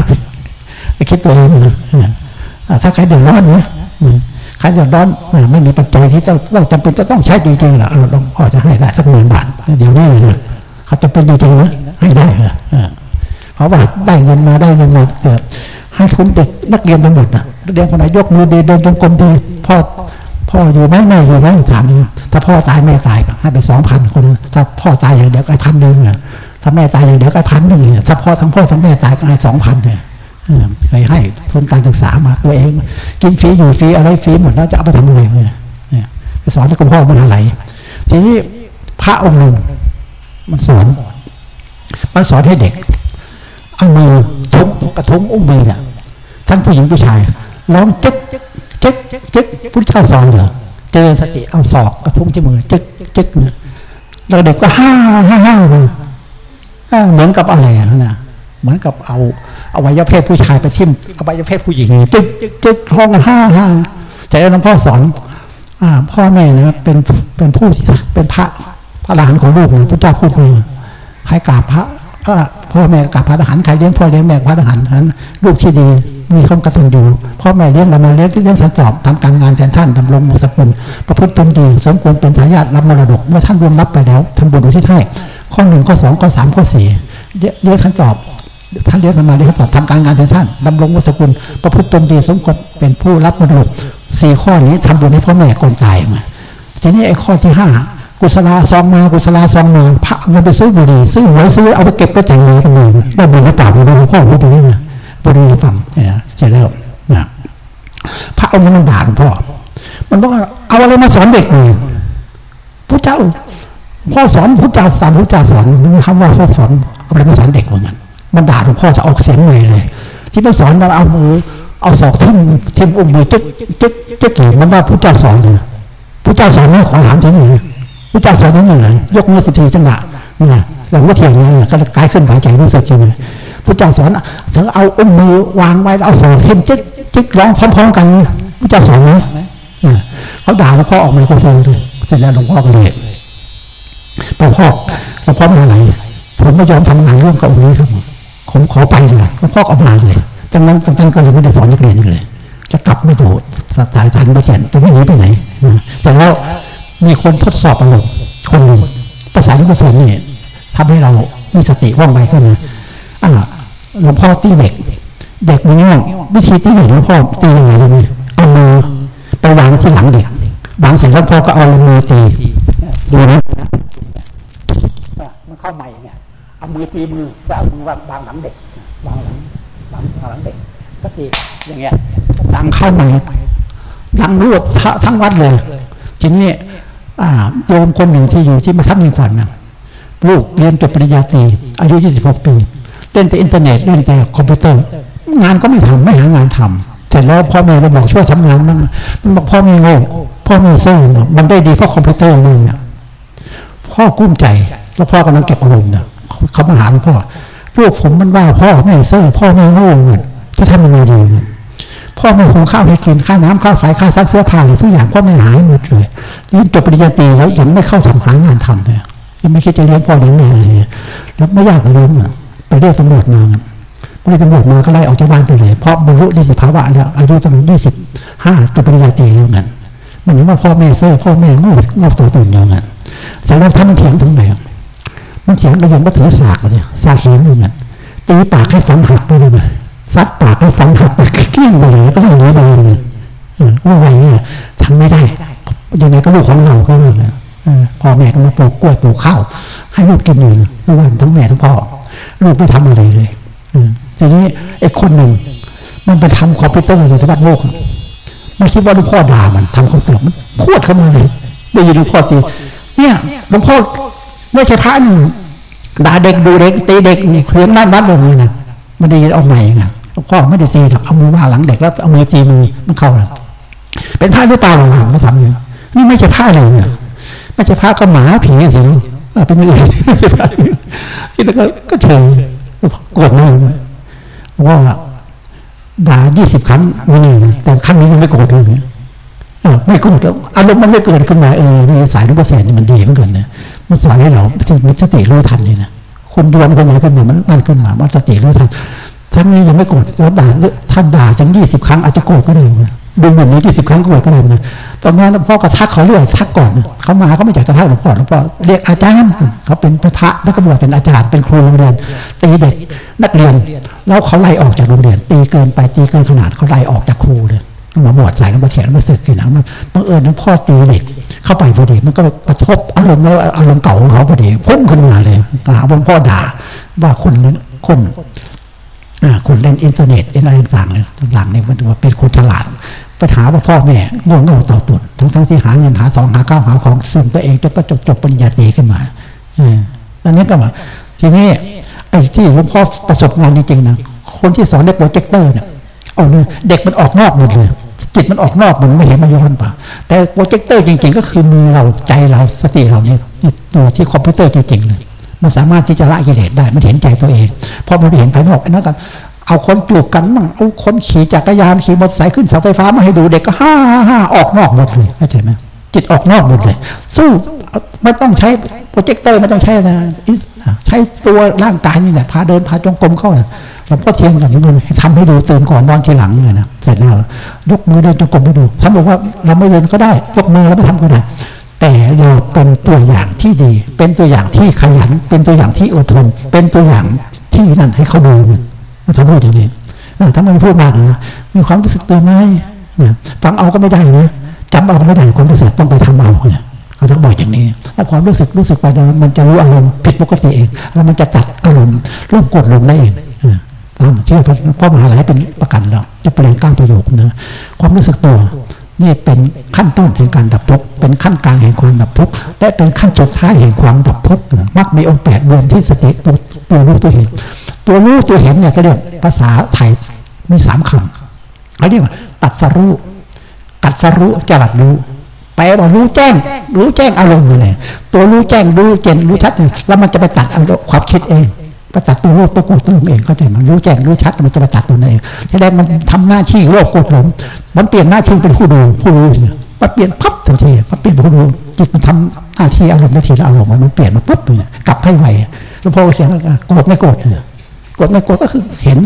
ไปคิดตัวเองนะถ้าใครเดือดร้อนเนี่ย ใครเดือดร้อนไม่มีปัจจัยที่จะต้องจำเป็นจะต้องใช้จริงๆหรอเราพอจะให้ได้สักหมื่นบาทเดี๋ยวนี้เลยเขาจะเป็นจริงๆนะให้ได้เหรอเพราะว่าได้เงินมาได้เงินมาเกิดให้ทุนเด็กนักเรียนทั้งหมดนะเรียนคนไหนยกมือดีเดินจงกรมดีพ่อพ่ออยู่ไหมแม่อยู่ไหมถามถ้าพ่อตายแม่ตายก็ให้ไปสองพันคนถ้าพ่อตายอย่างเดียวก็พันหนึ่งถ้าแม่ตายอย่างเดียวก็พันหนึ่งถ้าพ่อทั้งพ่อทั้งแม่ตายก็ให้สองพันเลย เคยให้ทุนการศึกษามาตัวเอง กินฟรีอยู่ฟรีอะไรฟรีหมดแล้วจะเอาไปทำอะไรเนี่ยจะสอนให้คุณพ่อมันอะไรทีนี้พระองค์หนึ่งมันสอนมันสอนให้เด็กเอามือทุบกระทุ้งอุ้งมือเนี่ยทั้งผู้หญิงผู้ชายร้องจ๊กจ๊กจ๊กพุทธเจ้าสอนเหรอเจอสติเอาศอกกระทุ้งที่มือจ๊กจ๊กเนี่ยแล้วเด็กก็ห้าห้าห้าเหมือนกับอะไรนะเหมือนกับเอา อาวัยวะเพศผู้ชายไปทิ่มเอาวัยวะเพศผู้หญิงจึ๊กจึ๊กห้องห้าห้าใจหลวงพ่อสอนอ่าพ่อแม่นะเป็นเป็นผู้เป็นพระพระอรหันของลูกนะพระเจ้าพูดคุยให้กราบพระพ่อแม่กราบพระอรหันต์ใครเลี้ยงพ่อเลี้ยงแม่พระอรหันต์นั้นลูกที่ดีมีความกตัญญูพ่อแม่เลี้ยงเรามาเลี้ยงเลี้ยงสันตอบทำการงานแทนท่านดำรงสกุลประพฤติเป็นดีสมควรเป็นทายาทรับมรดกเมื่อท่านรวมรับไปแล้วทำบุญอุทิศให้ข้อหนึ่งข้อสองข้อสามข้อสี่เลี้ยงสันตอบ ท่านเรียกมาเรียกตอทำการงานแทนท่านดำรงวสกุล ประพฤติตนดีสมควรเป็นผู้รับมรดกสี่ข้อนี้ทำบุญให้พ่อแม่กนจ่ายมาทีนี้ไอ้ข้อที่ห้ากุศลาซองมากุศลาซองมาพระเงินไปซื้อบุหรี่ซื้อหวยซื้อเอาไปเก็บไปแต่งงานกันเลยได้บุญหรือเปล่าไม่รู้พ่อไม่ดูนี่นะบุหรี่ฟังเนี่ยเสร็จแล้วนะพระองค์มันด่าหลวงพ่อมันบอกว่าเอาอะไรมาสอนเด็กเลยพระเจ้าพ่อสอนพระเจ้าสอนพระเจ้าสอนคำว่าพ่อสอนเอาอะไรมาสอนเด็กเหมือนกัน มันด่าหลวงพ่อจะออกเสียงเลยเลย ที่มันสอนเราเอามือ เอาศอกทิ่มทิ่มอุ้มมือจึ๊กจึ๊กจึ๊กมันว่าพระเจ้าสอนเลยพระเจ้าสอนไม่ขอถามที่นี่พระเจ้าสอนที่นี่เลยยกมือสิบทีจังหวะนี่ยหลังว่าเทียงนี่ก็กลายขึ้นหายใจรู้สึกยังไงพระเจ้าสอนถึงเอาอุ้มมือวางไว้เอาศอกทิ่มจึ๊กจึ๊กร้องพร้อมๆกันพระเจ้าสอนไหมเขาด่าหลวงพ่อออกมาโครโฟนเลยเสร็จแล้วหลวงพ่อก็เลยหลวงพ่อหลวงพ่อมาไหนผมไม่ยอมทำงานร่วมกับองค์นี้ครับ ผมขอไปเลยหลวงพ่อเอามาเลยดังนั้นท่านก็เลยไม่ได้สอนนักเรียนเลย จะกลับไม่ถูกสายทันไม่เขียนจะไม่หนีไปไหนแต่แล้วมีคนทดสอบอารมณ์คนหนึ่งภาษาที่ภาษานี่ทำให้เรามีสติว่องไวขึ้นนะอ่าหลวงพ่อตีเด็ก เด็กมันง่ายวิธีตีเด็กหลวงพ่อตียังไงรู้ไหมเอามือไปวางที่หลังเด็กวางเสร็จหลวงพ่อก็เอามือตีดูนะมันเข้าใหม่เนี่ย เอามือตีมือจะเอามือวางวางหลังเด็กวางหลังหลังหลังเด็กก็ตีอย่างเงี้ยดังเข้าใหม่ดังรวดทั้งวัดเลยทีนี้โยมคนหนึ่งที่อยู่ที่มาทับมีขวัญนะลูกเรียนจบปริญญาตรีอายุ 26 ปีเล่นแต่อินเทอร์เน็ตเล่นแต่คอมพิวเตอร์ งานก็ไม่ทำไม่หางานทำเสร็จแล้วพ่อแม่มาบอกช่วยทำงานมันมันบอกพ่อแม่โง่พ่อแม่เซ่อมันได้ดีเพราะคอมพิวเตอร์เลยเนี่ยพ่อกุ้มใจ แล้วพ่อกำลังเก็บอารมณ์เนี่ย เขามาหาหลวงพ่อลูกผมมันว่าพ่อแม่เซ่อพ่อแม่โง่เงินจะทำยังไงดีเนี่ยพ่อแม่คงข้าวให้กินค่าน้ำค่าไฟค่าซักเสื้อผ้าทุกอย่างพ่อแม่หายหมดเลยเรียนจบปริญญาตรีแล้วยังไม่เข้าสำหางานทำเลยยังไม่คิดจะเลี้ยงพ่อเลี้ยงแม่เลยแล้วไม่ยากเลยอะไปเรียกตำรวจมาเรียกตำรวจมาก็ไล่ออกจากบ้านไปเลย เพราะบรรลุนิติภาวะแล้วอายุตั้งยี่สิบห้าจบปริญญาตรีแล้วเงินมันยังว่าพ่อแม่เซ่อพ่อแม่โง่โง่ตัวตนอย่างนั้นสารพัดมันเถียงถึงไหน มันเถียงเรายังม่ถือสากเลยสากเขียนอย่างนั้นตีปากให้ฟันหักไปเลยนะซัดปากให้ฟันหักไปเกลี้ยงไปเลยก็ไม่เหลือเลยว่าไงเนี่ยทำไม่ได้ยังไงก็ลูกของเราก็เลยพ่อแม่ก็มาปลูกกล้วยปลูกข้าวให้ลูกกินอยู่ทุกวันทั้งแม่ทั้งพ่อลูกไม่ทำอะไรเลยทีนี้ไอ้คนหนึ่งมันไปทำคอมพิวเตอร์ในที่บ้านลูกมันคิดว่าลูกพ่อด่ามันทำคอมพิวเตอร์มันพูดเข้ามาเลยได้ยินลูกพ่อตีเนี่ยหลวงพ่อ ไม่ใช่พระนึ่ด่าเด็กดูเด็กตีเด็กเครื่องนั่นวัดลงเลยนะไมันได้ยินออกใหม่ไงหลวงพ่อไม่ได้ตีหรอกเอามือว่าหลังเด็กแล้วเอามือตีมือมันเข้าแล้วเป็นผ้าหรือเปล่าหลังมาทำเนี่นี่ไม่ใช่ผ้าเลยเนี่ยไม่ใช่ผ้าก็หมาผีสิเป็นอย่างอื่นไม่ใช่ผ้าที่แล้วก็ก็เฉยโกรธมากว่าด่ายี่สิบครั้งไม่นี่แต่ครั้งนี้มันไม่โกรธเลยไม่โกรธอารมณ์มันไม่เกิดขึ้นมาเออนี่สายรูปเสียนี่มันดีเหมือนกันนะ มันสอนให้เราสติรู้ทันเลยนะคนดวนคนไหนกันเนี่ยมันมันขึ้นมามันสติรู้ทันท่านนี้ยังไม่โกรธแล้วด่าท่านด่าถึงยี่สิบครั้งอาจจะโกรธก็ได้ดูเหมือนนี้ยี่สิบครั้งโกรธก็ได้นะตอนนั้นหลวงพ่อกระทักเขาเรื่องทักก่อนเขามาเขาไม่อยากจะทักหลวงพ่อหลวงพ่อเรียกอาจารย์เขาเป็นพระนักบวชเป็นอาจารย์เป็นครูโรงเรียน ตีเด็กนักเรียน แล้วเขาไล่ออกจากโรงเรียน ตีเกินไปตีเกินขนาดเขาไล่ออกจากครูเลย มาบวชใส่มาเถียงมาสึกทีหลังมันบังเอิญนั้นพ่อตีเด็กเข้าไปพอดีมันก็กระทบอารมณ์แล้วอารมณ์เก่าของเขาพอดีพุ่งขึ้นมาเลยหาว่าพ่อด่าว่าคนนั้นคนคนเล่นอินเทอร์เน็ตอะไรต่างๆเลยต่างๆเนี่ยมันว่าเป็นคนฉลาดไปหาว่าพ่อแม่โง่เง่าเต่าตุ่นทั้งทั้งที่หาเงินหาสองหาข้าวหาของซึมตัวเองจนก็จบจบปริญญาตรีขึ้นมาอันนี้ก็มาทีนี้ไอ้ที่หลวงพ่อประสบงานจริงๆนะคนที่สอนในโปรเจคเตอร์เนี่ยเอาเลยเด็กมันออกนอกหมดเลย จิตมันออกนอกมันไม่เห็นมาย้อนป่ะแต่โปรเจคเตอร์จริง ๆ ก็คือมือเราใจเราสติเราเนี่ยตัวที่คอมพิวเตอร์จริงๆเลยมันสามารถที่จะละกิเลสได้มันเห็นใจตัวเองเพราะมันเห็นภายนอกไอ้นั่นกันเอาคนจูบกันมั่งเอาคนขี่จักรยานขี่มอเตอร์ไซค์ขึ้นเสาไฟฟ้ามาให้ดูเด็กก็ฮ่าฮ่าออกนอกหมดเลยเข้าใจไหมจิตออกนอกหมดเลย สู้ไม่ต้องใช้โปรเจคเตอร์ไม่ต้องใช้นะ ใช้ตัวร่างกายนี่แหละพาเดินพาจงกรมเข้านะหลวงพ่อเทียนกันนี่มันทำให้ดูตื่นก่อนนอนทีหลังเลยนะเสร็จแล้วยกมือเดินจงกรมให้ดูท่านบอกว่าเราไม่เดินก็ได้ ยกมือเราไม่ทำก็ได้แต่เราเป็นตัวอย่างที่ดี เป็นตัวอย่างที่ขยัน เป็นตัวอย่างที่อดทน เป็นตัวอย่างที่นั่นให้เขาดูมันทำพูดอย่างนี้ถ้าไมพูดมากนะมีความรู้สึกตัวไหมฟังเอาก็ไม่ได้นะจำเอาก็ไม่ได้ความรู้สึกต้องไปทำเอาเนี่ย เขาต้องบอกอย่างนี้ถ้าความรู้สึกรู้สึกไปแล้วมันจะรู้อารมณ์ผิดปกติเอง แล้วมันจะจัดอารมณ์ร่วมกดลงได้เองเชื่อพ่อมหาลัยเป็นประกันแล้วจะเปลี่ยนก้างประโยคนะความรู้สึกตัวนี่เป็นขั้นต้นแห่งการดับทุกข์เป็นขั้นกลางแห่งความดับทุกข์และเป็นขั้นสุดท้ายแห่งความดับทุกข์มักมีองค์แปดรวมที่สติตัวตัวรู้ตัวเห็น ตัวรู้ตัวเห็นเนี่ยก็เรียกภาษาไทยมีสามคำเขาเรียกว่าตัดสรู้กัดสรู้จรัดรู้ แปลว่ารู้แจ้ง รู้แจ้งอารมณ์เลยตัวรู้แจ้งรู้เจนรู้ชัดแล้วมันจะไปตัดความคิดเองประจัดตัวโลภตัวโกรธตัวหลงเองก็จะมันรู้แจ้งรู้ชัดมันจะประจัดตัวนั่นเองที่แรกมันทำหน้าที่โลภโกรธหลงมันเปลี่ยนหน้าที่เป็นผู้ดูผู้รู้มันเปลี่ยนพับทันทีมันเปลี่ยนผู้รู้จิตมันทำหน้าที่อารมณ์หน้าที่ละอารมณ์มันเปลี่ยนมันปุ๊บเลยกลับให้ไวแล้วพอเสียงโกรธไม่โกรธโกรธไม่โกรธก็คือเห็น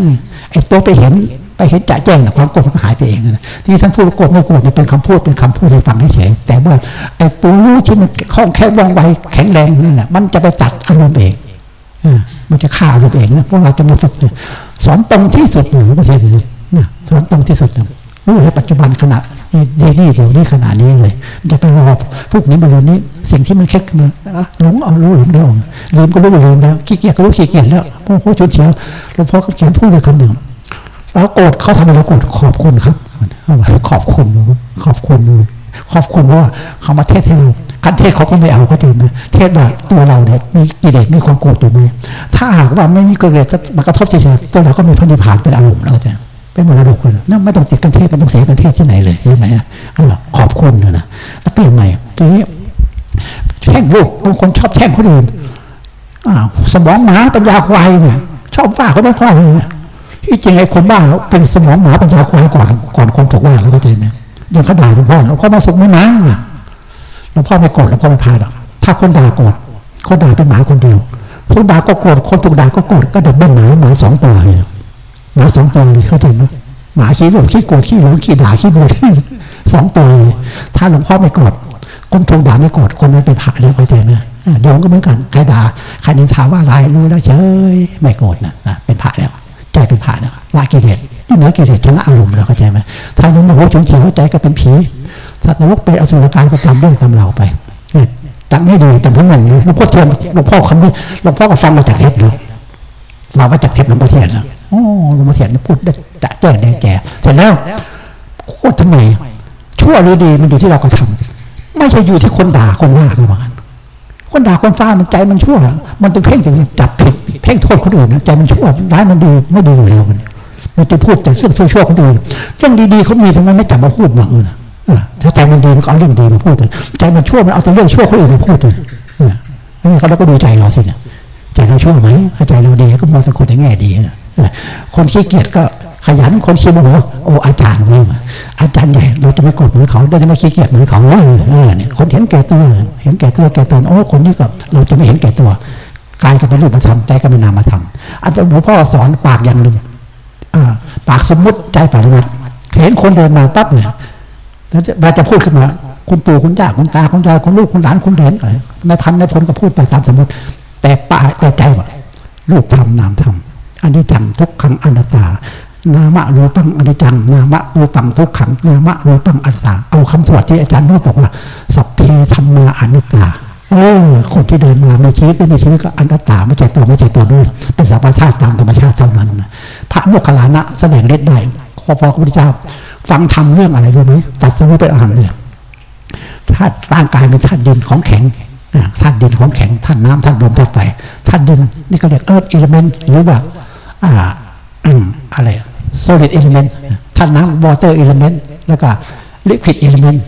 ไอ้ตัวไปเห็น ไปเห็นจะแจ้งนะความโกรธมันก็หายไปเองนะที่ท่านพูดโกรธไม่โกรธนี่เป็นคำพูดเป็นคำพูดให้ฟังเฉยแต่ว่าไอ้ตัวรู้ที่มันคล่องแคล่วว่องไวแข็งแรงนั่นแหละมันจะไปจัดอารมณ์เองมันจะฆ่าตัวเองนะพวกเราจะมาฝึกสอนตรงที่สุดหรือไม่ใช่หรือนะสอนตรงที่สุดนะรู้ในปัจจุบันขณะนี่นี่เดี๋ยวนี้ขณะนี้เลยจะไปรอพวกนี้มาเรียนนี้สิ่งที่มันเค็กมาหลงเอารู้หลงเดียวลืมก็รู้ลืมแล้วขี้เกียจก็รู้ขี้เกียจแล้วพวกพวกชนเฉียวหลวงพ่อก็เขียนพูดเลยคำหนึ่ง แล้วโกรธเขาทำอะไรโกรธขอบคุณครับขอบคุณขอบคุณเลยขอบคุณว่าเขามาเทศให้เราการเทศเขาก็ไม่เอาเขาจริงนะเทศว่าตัวเราเนี่ยมีกิเลสมีความโกรธอยู่ไหมถ้าหากว่าไม่มีกิเลสมากระทบเฉยๆตัวเราก็มีพระนิพพานเป็นอารมณ์แล้วจะเป็นมรดกคนนั่นไม่ต้องติดกันเทศไม่ต้องเสียกันเทศที่ไหนเลยใช่ไหมอะขอบคุณนะแล้วเปลี่ยนใหม่ทีนี้แช่งลูกบางคนชอบแช่งคนอื่นสมองหมาปัญญาควายเนี่ยชอบว่าเขาไม่ค่อยเลย ที่จริงไอ้คนบ้าเป็นสมองหมาปัญญาควายก่อนก่อนคนถูกว่าแล้วก็ใจไหมยังเขาด่าหลวงพ่อหลวงพ่อมาสุกไม่มาหลวงพ่อไม่โกรธหลวงพ่อไม่พาหรอกถ้าคนด่าโกรธคนด่าเป็นหมาคนเดียวคนด่าก็โกรธคนถูกด่าก็โกรธก็เดับเบิ้ลหมาหมาสองตัวเลยหมาสองตัวเลยเข้าใจไหมหมาขี้โลภขี้โกรธขี้หลงขี้ด่าขี้บ่นสองตัวเลยถ้าหลวงพ่อไม่โกรธคนถูกด่าไม่โกรธคนนั้นเป็นพระแล้วเข้าใจไหมโยมก็เหมือนกันใครด่าใครนินทาว่าอะไรรู้แล้วเฉยไม่โกรธนะเป็นพระแล้ว ใจเป็นพระแล้วละกิเลสนี่เหนือกิเลสชนะอารมณ์แล้วเข้าใจไหมถ้ายังโมโหฉุนเฉียวใจก็เป็นผีสัตว์นรกไปอสุรกายก็ตามเรื่องตามเราไปจังไม่ดีแต่ทั้งนั้นเลยหลวงพ่อเทียนหลวงพ่อคำนี้หลวงพ่อก็ฟังมาจากเทปเลยมาว่าจากเทปหลวงพ่อเทียนแล้วโอ้หลวงพ่อเทียนพูดได้จะแจ้งได้แก่เสร็จแล้วโคตรทำไมชั่วหรือดีมันอยู่ที่เรากระทำไม่ใช่อยู่ที่คนด่าคนว่ากันว่า คนด่าคนฟ้ามันใจมันชั่ว มันจะเพ่งจะจับผิดเพ่งโทษคนอื่นนะใจมันชั่วร้ายมันดีไม่ดีอยู่แล้วมันมันจะพูดแต่เรื่องชั่วๆคนอื่นเรื่องดีๆเขามีทำไมไม่จับมาพูดบ้างเออถ้าใจมันดีมันก็เอาเรื่องดีมาพูดเลยใจมันชั่วมันเอาแต่เรื่องชั่วคนอื่นมาพูดเลยอันนี้เขาเราก็ดูใจเราสิเนี่ยใจเราชั่วไหมถ้าใจเราดีก็มองสังคมในแง่ดีนะคนขี้เกียจก็ ขยันคนขี้โมโหโอ้อาจารย์นี่อาจารย์ใหญ่เราจะไม่กดเหมือนเขาเราจะไม่ขี้เกียจเหมือนเขาเออเนี่ยคนเห็นแก่ตัว เห็นแก่ตัวแก่ตนโอ้คนนี้ก็เราจะไม่เห็นแก่ตัวกายก็เป็นรูปธรรมใจก็เป็นนามธรรมอาจารย์หลวงพ่อสอนปากอย่างหนึ่งปากสมมติใจปฏิบัติเห็นคนเดินมาปั๊บเนี่ยเราจะพูดขึ้นมาคุณปู่คุณย่าคุณตาคุณยายคุณลูกคุณหลานคุณเหลนอะไรในพันในพลก็พูดไปตามสมมติ แต่ปากแต่ใจว่ารูปธรรมนามธรรมอันนี้จังทุกขังอนัตตา นามะรูปังอนิจจัง นามะรูปังทุกขัง นามะรูปังอัตตาเอาคำสวดที่อาจารย์พูดบอกว่า สัพเพธรรมาอนิจตาเออคนที่เดินมาในชีวิตไม่มีชีวิตก็อนัตตาไม่ใช่ตัวไม่ใช่ตัวด้วยเป็นสัพพะธาตุตามธรรมชาติเท่านั้น พระโมคคัลลานะแสดงเล็ดได้ขอพระพุทธเจ้า ฟังธรรมเรื่องอะไรรู้ไหมตัดสรุปเป็นอาหารเลยธาตุร่างกายเป็นธาตุดินของแข็งธาตุดินของแข็งธาตุน้ำธาตุลมธาตุไฟธาตุดินนี่ก็เรียกเอิร์ธอิเลเมนต์หรือว่า อ่าอะไร solid element ธาตุน้ำ water element แล้วก็ liquid element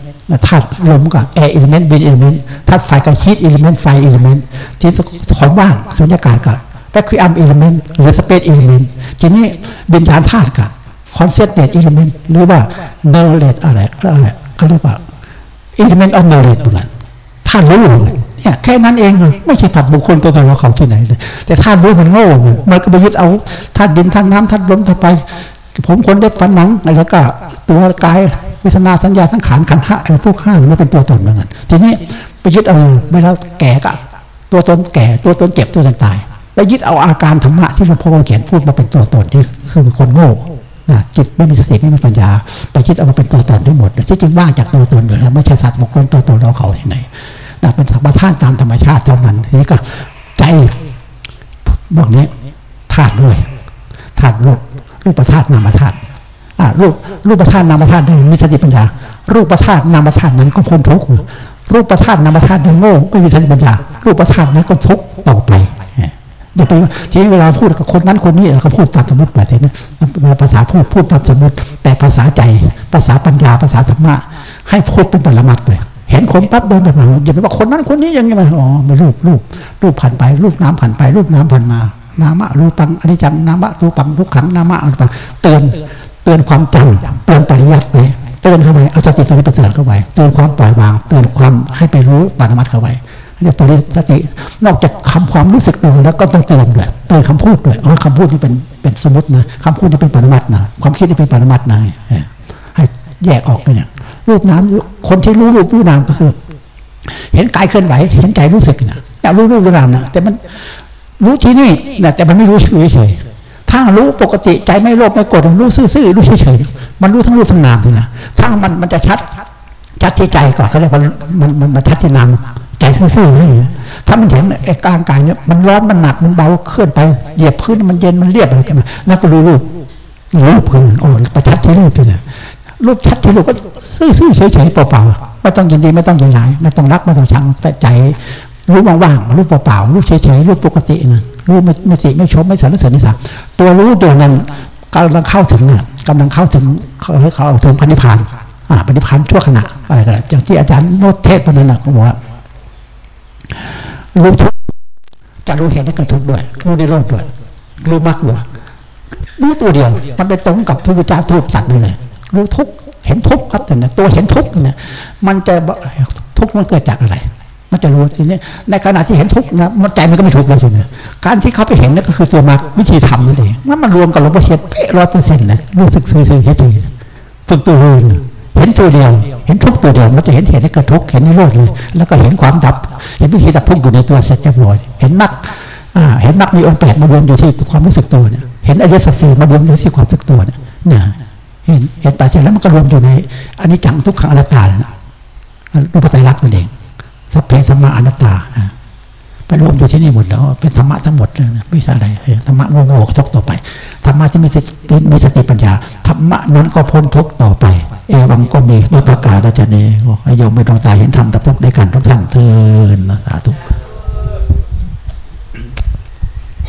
ธาตุลมก็ air element wind element ธาตุไฟก็ heat element ไฟ element ที่ของว่างสุญญากาศก็ vacuum element หรือ space element ทีนี้บิญญาณธาตุก็ consciousness element หรือว่า knowledge อะไรอะไรเขาเรียกว่า element of knowledge เหมือนธาตุรู้เนี่ยแค่นั้นเองไม่ใช่ผัดบุคคลตัวตนเราเขาที่ไหนเลยแต่ธาตุรู้มันโง่มันก็ไปยึดเอาธาตุดินธาตุน้ำธาตุลมธาตุไป ผมคนได้ฟันหนังอะไรก็ตัวกายวิสนาสัญญาสังขารขันธ์ไอ้พวกข้ามันเป็นตัวตนเหมือนกันทีนี้ไปยึดเอาเวลาแก่ก็ตัวตนแก่ตัวตนเจ็บตัวตนตายไปยึดเอาอาการธรรมะที่หลวงพ่อเขียนพูดมาเป็นตัวตนที่คือคนโง่จิตไม่มีสติไม่มีปัญญา ไปคิดเอามาเป็นตัวตนได้หมดที่จริงว่างจากตัวตนเลยไม่ใช่สัตว์บุคคลตัวตนเราเขาที่ไหนนะเป็นธรรมชาติตามธรรมชาติเท่านั้นนี่ก็ใจพวกนี้ธาตุด้วยธาตุรูป รูปประธาตุนามธาตุรูปรูปประธาตุนามธาตุได้มีสติปัญญา รูปประธาตุนามธาตุนั้นก็พ้นทุกข์รูปประธาตุนามธาตุได้โง่ไม่มีสติปัญญา รูปประธาตุนั้นก็ทุกข์ต่อไปอย่าไปทีนี้เวลาพูดกับคนนั้นคนนี้เราก็พูดตามสมมติแบบนี้ภาษาพูดพูดตามสมมติ แต่ภาษาใจ ภาษาปัญญาภาษาธรรมะให้พูดเป็นปรมัตถ์เลยเห็นคนปั๊บเดินไปมาอย่าไปว่าคนนั้นคนนี้อย่างนี้มาอ๋อมารูปรูปรูปผ่านไปรูปน้ำผ่านไปรูปน้ำผ่านมา นามะรูปังอนิจจังนามะรูปังทุกขังนามะอนิจจังเตือนเตือนความจำเตือนปริยัติเลยเตือนเข้าไปเอาสติสติปัญญาเข้าไปเตือนความปล่อยวางเตือนความให้ไปรู้ปรมัตเข้าไปเนี่ยปริสตินอกจากคำความรู้สึกตัวแล้วก็ต้องเตือนด้วยเตือนคำพูดด้วยเพราะคำพูดนี่เป็นเป็นสมมตินะคำพูดนี่เป็นปรมัตนะความคิดนี่เป็นปรมัตนะให้แยกออกเนี่ยรูปน้ำคนที่รู้รูปรู้นามก็คือ เห็นกายเคลื่อนไหว เห็นใจรู้สึกนะอยากรู้รูปรู้นามนะแต่มัน รู้ที่นี่นะแต่มันไม่รู้เฉยถ้ารู้ปกติใจไม่โลภไม่โกรธรู้ซื่อๆรู้เฉยๆมันรู้ทั้งรูปทั้งนามเลยนะถ้ามันมันจะชัดชัดที่ใจก่อนเขาเรียกว่ามันมันมันชัดที่นามใจซื่อๆเลยถ้ามันเห็นไอ้กลางกายเนี่ยมันร้อนมันหนักมันเบาเคลื่อนไปเหยียบพื้นมันเย็นมันเรียบอะไรกันมานั่นก็รู้รูปรู้พื้นโอ้ประชัดที่รูปเลยรูปชัดที่รูปก็ซื่อๆเฉยๆเปล่าๆไม่ต้องยินดีไม่ต้องยินร้ายไม่ต้องรักไม่ต้องชังแต่ใจ รู้ว่างๆรู้เปล่าๆรู้เฉยๆรู้ปกตินะรู้ไม่ไม่สิไม่ชมไม่สรรเสริญนิสัยตัวรู้เดียวนั้นกำลังเข้าถึงเนี่ยกำลังเข้าถึงเขาเขาถึงพันิพานอ่าพันิพานชั่วขณะอะไรกันอย่างที่อาจารย์โนตเทศปนันนะเขาบอกว่ารู้ทุกจะรู้เห็นได้กระทุกด้วยรู้ในโลกด้วยรู้มากด้วยรู้ตัวเดียว มันไปตรงกับพระพุทธเจ้าทุกสัตว์เลย รู้ทุกเห็นทุกครับแต่เนี่ยตัวเห็นทุกเนี่ยมันจะทุกมันเกิดจากอะไร มันจะรู้ทีนี้ในขณะที่เห็นทุกนะมันใจมันก็ไม่ทุกเลยทีนี้การที่เขาไปเห็นนั่นก็คือตัวมาวิธีทำนั่นเองมันมันรวมกับหลวงพ่อเชียนเป๊ะร้อยเปอร์เซ็นต์เลยรู้สึกซื่อๆเฉยๆฝึกตัวเนี่ยเห็นตัวเดียว เห็นทุกตัวเดียว มันจะเห็นเหตุให้เกิดทุกเห็นในโลกเลย แล้วก็เห็นความดับ เห็นวิธีดับทุกอยู่ในตัวเสร็จเรียบร้อย เห็นมรรคเห็นมรรคมีองค์แปดมารวมอยู่ที่ความรู้สึกตัวเนี่ย เห็นอริยสัจสี่มารวมอยู่ที่ความรู้สึกตัวเนี่ยเนี่ยเห็นเห็นไปเสร็จแล้วมันก็รวมอยู่ในอันนี้จังทุกขังอนัตตานะรูปไตรลักษณ์นั่นเอง สัพเพสัมมาอนัตตาไปรวมอยู่ที่นี่หมดแล้วเป็นธรรมะทั้งหมดนะไม่ใช่อะไรธรรมะโง่ๆซกต่อไปธรรมะที่มีสติมีสติปัญญาธรรมะนั้นก็พ้นทุกต่อไป เอวังก็มีด้วยประกาศราชเนยโยมไม่ต้องตายเห็นธรรมแต่พวกได้กันทุกท่านเทินนะ